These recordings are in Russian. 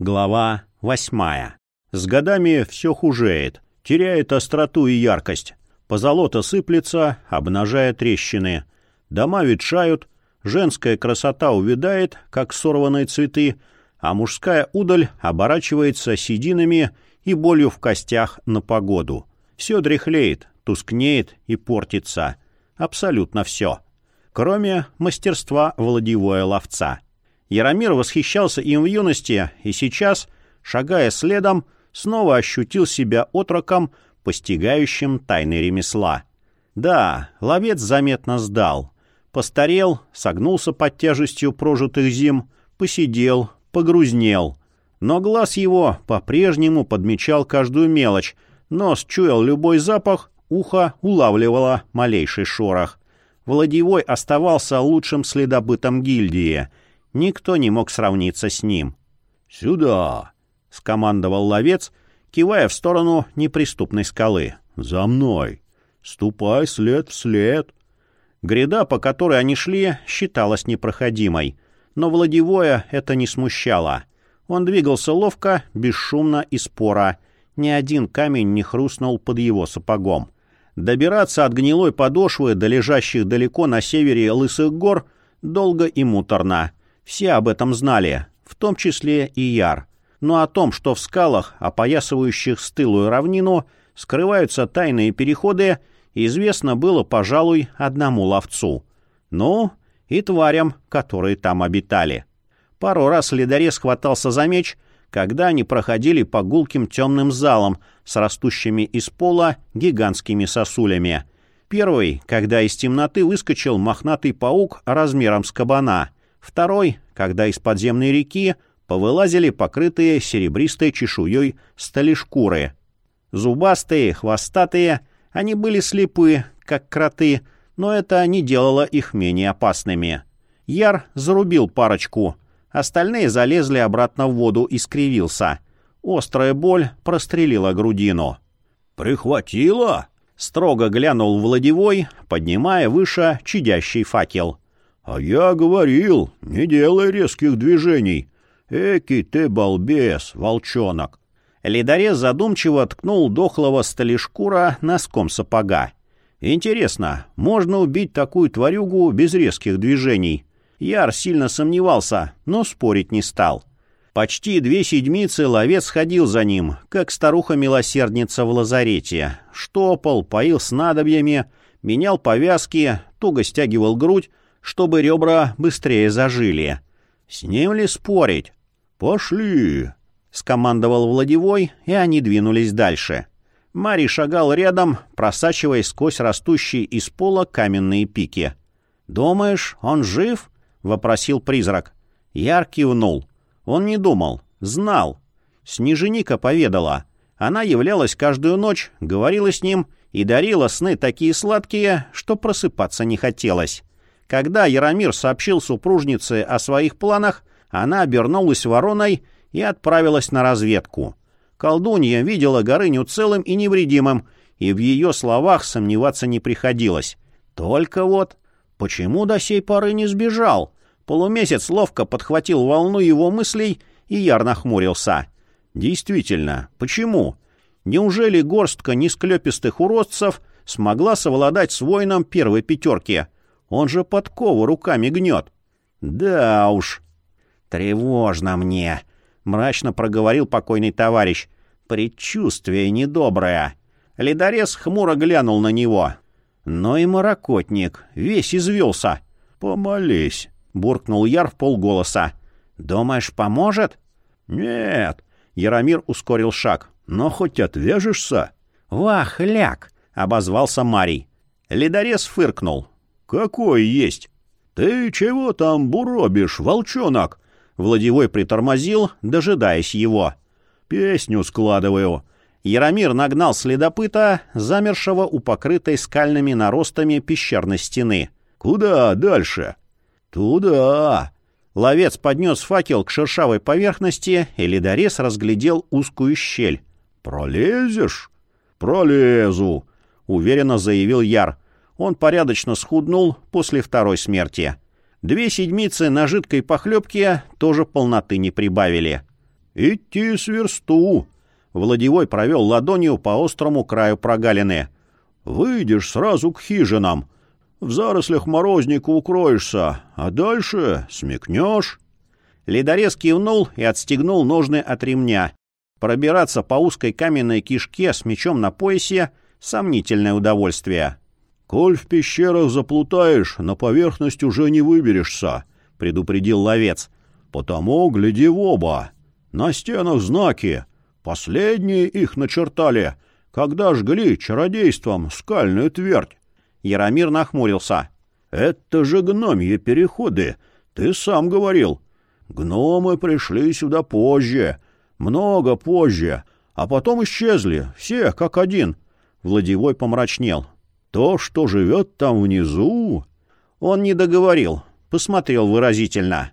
Глава восьмая. С годами все хужеет, теряет остроту и яркость. Позолота сыплется, обнажая трещины. Дома ветшают, женская красота увядает, как сорванные цветы, а мужская удаль оборачивается сединами и болью в костях на погоду. Все дряхлеет, тускнеет и портится. Абсолютно все. Кроме мастерства владевое ловца. Яромир восхищался им в юности и сейчас, шагая следом, снова ощутил себя отроком, постигающим тайны ремесла. Да, ловец заметно сдал. Постарел, согнулся под тяжестью прожитых зим, посидел, погрузнел. Но глаз его по-прежнему подмечал каждую мелочь, нос чуял любой запах, ухо улавливало малейший шорох. Владевой оставался лучшим следопытом гильдии — Никто не мог сравниться с ним. «Сюда!» — скомандовал ловец, кивая в сторону неприступной скалы. «За мной! Ступай след в след!» Гряда, по которой они шли, считалась непроходимой. Но Владивоя это не смущало. Он двигался ловко, бесшумно и споро. Ни один камень не хрустнул под его сапогом. Добираться от гнилой подошвы до лежащих далеко на севере лысых гор долго и муторно — все об этом знали, в том числе и Яр. Но о том, что в скалах, опоясывающих стылую равнину, скрываются тайные переходы, известно было, пожалуй, одному ловцу. Ну, и тварям, которые там обитали. Пару раз ледорез хватался за меч, когда они проходили по гулким темным залам с растущими из пола гигантскими сосулями. Первый, когда из темноты выскочил мохнатый паук размером с кабана — Второй, когда из подземной реки повылазили покрытые серебристой чешуей сталишкуры. Зубастые, хвостатые, они были слепы, как кроты, но это не делало их менее опасными. Яр зарубил парочку, остальные залезли обратно в воду и скривился. Острая боль прострелила грудину. «Прихватило?» — строго глянул Владевой, поднимая выше чадящий факел. «А я говорил, не делай резких движений. Эки ты балбес, волчонок!» Ледорез задумчиво ткнул дохлого столешкура носком сапога. «Интересно, можно убить такую тварюгу без резких движений?» Яр сильно сомневался, но спорить не стал. Почти две седмицы ловец ходил за ним, как старуха-милосердница в лазарете. Штопал, поил снадобьями, менял повязки, туго стягивал грудь, чтобы ребра быстрее зажили. С ним ли спорить? «Пошли!» — скомандовал Владевой, и они двинулись дальше. Марий шагал рядом, просачиваясь сквозь растущие из пола каменные пики. «Думаешь, он жив?» — вопросил призрак. Яр кивнул. Он не думал, знал. Снеженика поведала. Она являлась каждую ночь, говорила с ним и дарила сны такие сладкие, что просыпаться не хотелось. Когда Яромир сообщил супружнице о своих планах, она обернулась вороной и отправилась на разведку. Колдунья видела Горыню целым и невредимым, и в ее словах сомневаться не приходилось. Только вот, почему до сей поры не сбежал? Полумесяц ловко подхватил волну его мыслей, и Яр нахмурился. Действительно, почему? Неужели горстка несклепистых уродцев смогла совладать с воином первой пятерки — он же подкову руками гнет. Да уж. Тревожно мне, мрачно проговорил покойный товарищ. Предчувствие недоброе. Ледорез хмуро глянул на него. Но и маракотник весь извелся. Помолись, буркнул Яр в полголоса. Думаешь, поможет? Нет. Яромир ускорил шаг. Но хоть отвяжешься? Вах, ляг, обозвался Марий. Ледорез фыркнул. «Какой есть?» «Ты чего там буробишь, волчонок?» Владевой притормозил, дожидаясь его. «Песню складываю». Яромир нагнал следопыта, замершего у покрытой скальными наростами пещерной стены. «Куда дальше?» «Туда!» Ловец поднес факел к шершавой поверхности, и ледорез разглядел узкую щель. «Пролезешь?» «Пролезу», — уверенно заявил Яр он порядочно схуднул после второй смерти. Две седмицы на жидкой похлебке тоже полноты не прибавили. «Идти с версту!» Владевой провел ладонью по острому краю прогалины. «Выйдешь сразу к хижинам. В зарослях морозника укроешься, а дальше смекнешь». Ледорез кивнул и отстегнул ножны от ремня. Пробираться по узкой каменной кишке с мечом на поясе — сомнительное удовольствие. «Коль в пещерах заплутаешь, на поверхность уже не выберешься», — предупредил ловец. «Потому гляди в оба. На стенах знаки. Последние их начертали, когда жгли чародейством скальную твердь». Яромир нахмурился. «Это же гномьи переходы. Ты сам говорил. Гномы пришли сюда позже, много позже, а потом исчезли, все как один». Владевой помрачнел. То, что живет там внизу...» Он не договорил, посмотрел выразительно.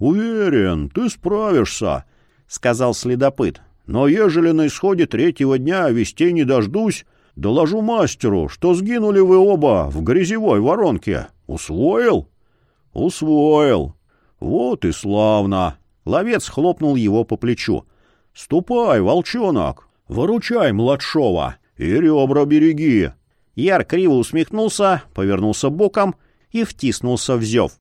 «Уверен, ты справишься», — сказал следопыт. «Но ежели на исходе третьего дня вестей не дождусь, доложу мастеру, что сгинули вы оба в грязевой воронке. Усвоил?» «Усвоил. Вот и славно». Ловец хлопнул его по плечу. «Ступай, волчонок, выручай младшова и ребра береги. Яр криво усмехнулся, повернулся боком и втиснулся в зев.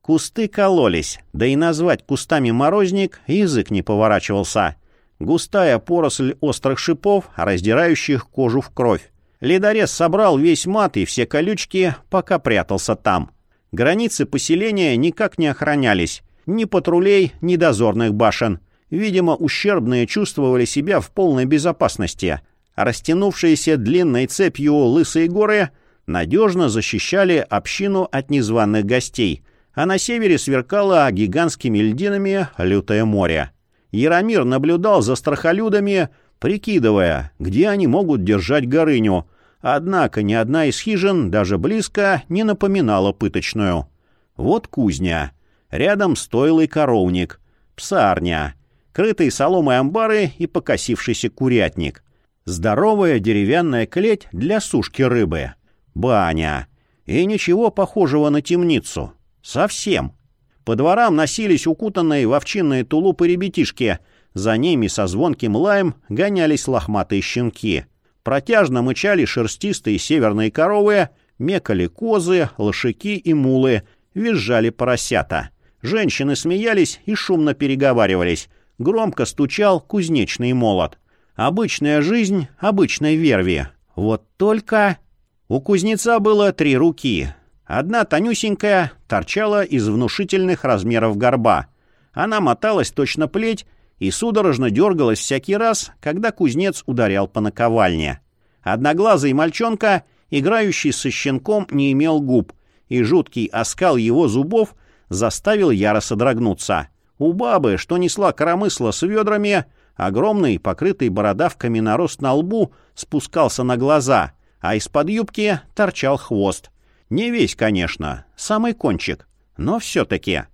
Кусты кололись, да и назвать кустами морозник язык не поворачивался. Густая поросль острых шипов, раздирающих кожу в кровь. Ледорез собрал весь мат и все колючки, пока прятался там. Границы поселения никак не охранялись. Ни патрулей, ни дозорных башен. Видимо, ущербные чувствовали себя в полной безопасности, а растянувшиеся длинной цепью лысые горы надежно защищали общину от незваных гостей, а на севере сверкало гигантскими льдинами лютое море. Яромир наблюдал за страхолюдами, прикидывая, где они могут держать горыню, однако ни одна из хижин даже близко не напоминала пыточную. Вот кузня, рядом стойлый коровник, псарня, крытые соломой амбары и покосившийся курятник. Здоровая деревянная клеть для сушки рыбы. Баня. И ничего похожего на темницу. Совсем. По дворам носились укутанные в овчинные тулупы ребятишки. За ними со звонким лаем гонялись лохматые щенки. Протяжно мычали шерстистые северные коровы, мекали козы, лошаки и мулы, визжали поросята. Женщины смеялись и шумно переговаривались, громко стучал кузнечный молот. Обычная жизнь обычной верви. Вот только... У кузнеца было три руки. Одна тонюсенькая торчала из внушительных размеров горба. Она моталась точно плеть и судорожно дергалась всякий раз, когда кузнец ударял по наковальне. Одноглазый мальчонка, играющий со щенком, не имел губ, и жуткий оскал его зубов заставил яро содрогнуться. У бабы, что несла коромысло с ведрами, огромный, покрытый бородавками нарост на лбу, спускался на глаза, а из-под юбки торчал хвост. Не весь, конечно, самый кончик, но все-таки.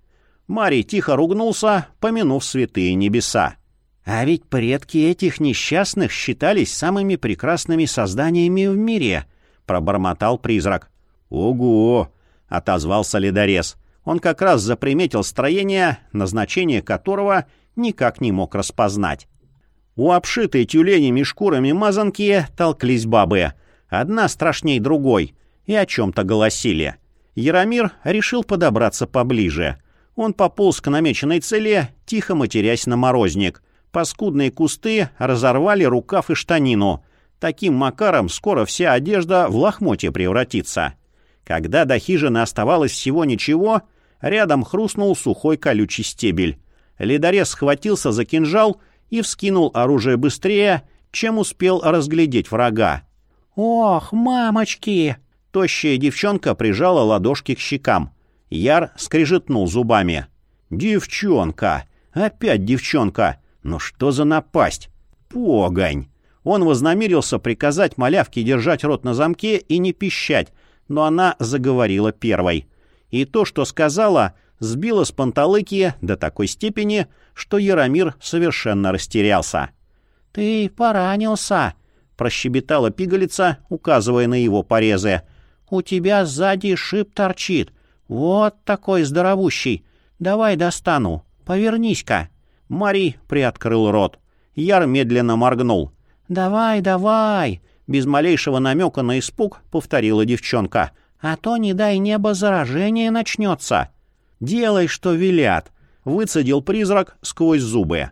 Марий тихо ругнулся, помянув святые небеса. А ведь предки этих несчастных считались самыми прекрасными созданиями в мире, пробормотал призрак. Ого! отозвался ледорез. Он как раз заприметил строение, назначение которого никак не мог распознать. У обшитой тюленями шкурами мазанки толклись бабы. Одна страшней другой. И о чем-то голосили. Яромир решил подобраться поближе. Он пополз к намеченной цели, тихо матерясь на морозник. Паскудные кусты разорвали рукав и штанину. Таким макаром скоро вся одежда в лохмотье превратится. Когда до хижины оставалось всего ничего, Рядом хрустнул сухой колючий стебель. Ледорез схватился за кинжал и вскинул оружие быстрее, чем успел разглядеть врага. «Ох, мамочки!» Тощая девчонка прижала ладошки к щекам. Яр скрежетнул зубами. «Девчонка! Опять девчонка! Ну что за напасть? Погонь!» Он вознамерился приказать малявке держать рот на замке и не пищать, но она заговорила первой и то, что сказала, сбило с панталыки до такой степени, что Яромир совершенно растерялся. «Ты поранился», — прощебетала пигалица, указывая на его порезы. «У тебя сзади шип торчит. Вот такой здоровущий. Давай достану. Повернись-ка. Мари приоткрыл рот. Яр медленно моргнул. «Давай, давай!» Без малейшего намека на испуг повторила девчонка. «А то, не дай небо, заражение начнется!» «Делай, что велят!» Выцедил призрак сквозь зубы.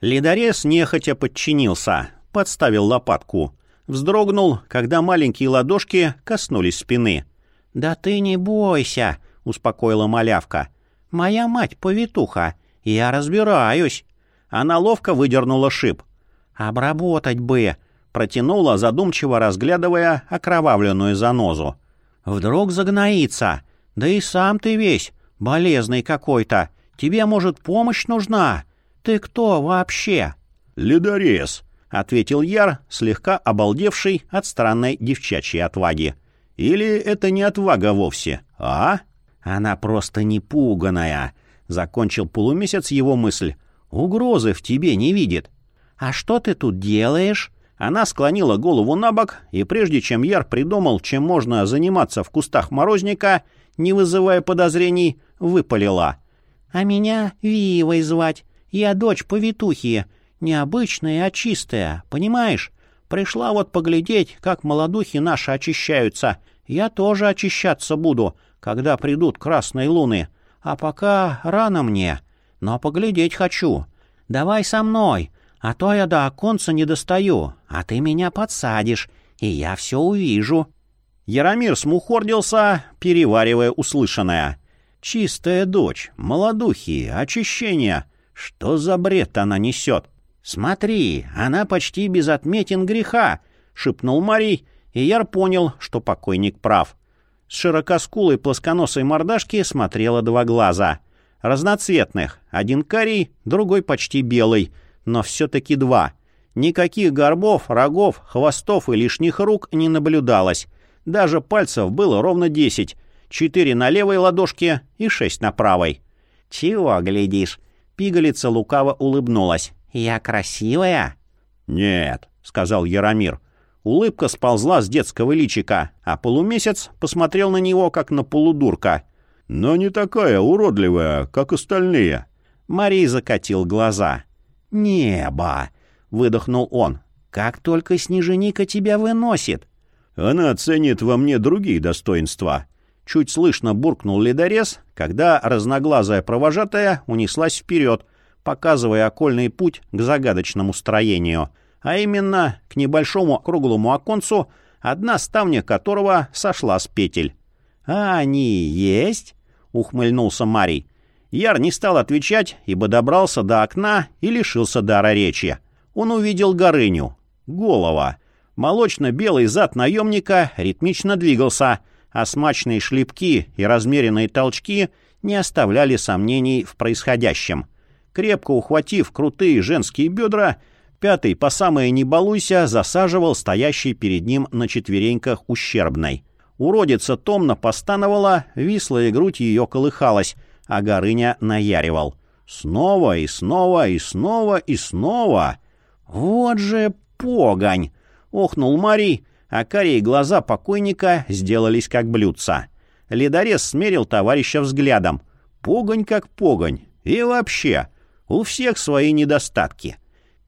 Ледорез нехотя подчинился, подставил лопатку. Вздрогнул, когда маленькие ладошки коснулись спины. «Да ты не бойся!» — успокоила малявка. «Моя мать повитуха. Я разбираюсь». Она ловко выдернула шип. «Обработать бы!» — протянула, задумчиво разглядывая окровавленную занозу. «Вдруг загноится? Да и сам ты весь, болезный какой-то. Тебе, может, помощь нужна? Ты кто вообще?» «Ледорез», — ответил Яр, слегка обалдевший от странной девчачьей отваги. «Или это не отвага вовсе, а?» «Она просто непуганная», — закончил полумесяц его мысль. «Угрозы в тебе не видит». «А что ты тут делаешь?» Она склонила голову на бок, и прежде чем Яр придумал, чем можно заниматься в кустах морозника, не вызывая подозрений, выпалила. «А меня Виевой звать. Я дочь повитухи. Необычная, а чистая, понимаешь? Пришла вот поглядеть, как молодухи наши очищаются. Я тоже очищаться буду, когда придут красные луны. А пока рано мне. Но поглядеть хочу. Давай со мной, а то я до оконца не достаю, а ты меня подсадишь, и я все увижу». Яромир смухордился, переваривая услышанное. «Чистая дочь, молодухи, очищение. Что за бред она несет?» «Смотри, она почти без отметин греха», — шепнул Марий, и Яр понял, что покойник прав. С широкоскулой плосконосой мордашки смотрело два глаза. Разноцветных, один карий, другой почти белый, но все-таки два. Никаких горбов, рогов, хвостов и лишних рук не наблюдалось. Даже пальцев было ровно десять. Четыре на левой ладошке и шесть на правой. «Чего глядишь?» Пигалица лукаво улыбнулась. «Я красивая?» «Нет», — сказал Яромир. Улыбка сползла с детского личика, а полумесяц посмотрел на него, как на полудурка. «Но не такая уродливая, как остальные». Марий закатил глаза. «Небо!» — выдохнул он. «Как только снеженика тебя выносит!» «Она ценит во мне другие достоинства». Чуть слышно буркнул ледорез, когда разноглазая провожатая унеслась вперед, показывая окольный путь к загадочному строению, а именно к небольшому круглому оконцу, одна ставня которого сошла с петель. «А они есть?» — ухмыльнулся Марий. Яр не стал отвечать, ибо добрался до окна и лишился дара речи. Он увидел Горыню. Голова. Молочно-белый зад наемника ритмично двигался, а смачные шлепки и размеренные толчки не оставляли сомнений в происходящем. Крепко ухватив крутые женские бедра, пятый по самое не балуйся засаживал стоящий перед ним на четвереньках ущербной. Уродица томно постановала, вислая грудь ее колыхалась, а Горыня наяривал. Снова и снова и снова и снова. «Вот же погонь!» — охнул Марий, а карие глаза покойника сделались как блюдца. Ледорез смерил товарища взглядом. «Погонь как погонь. И вообще, у всех свои недостатки.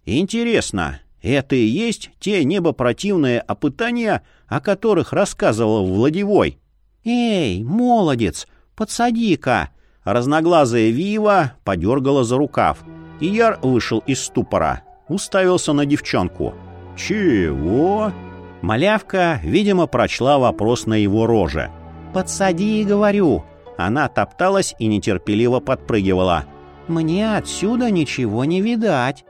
Интересно, это и есть те небопротивные опытания, о которых рассказывал Владивой?» «Эй, молодец, подсади-ка!» Разноглазая Вива подергала за рукав. и Яр вышел из ступора. Уставился на девчонку. «Чего?» Малявка, видимо, прочла вопрос на его роже. «Подсади, говорю!» Она топталась и нетерпеливо подпрыгивала. «Мне отсюда ничего не видать!»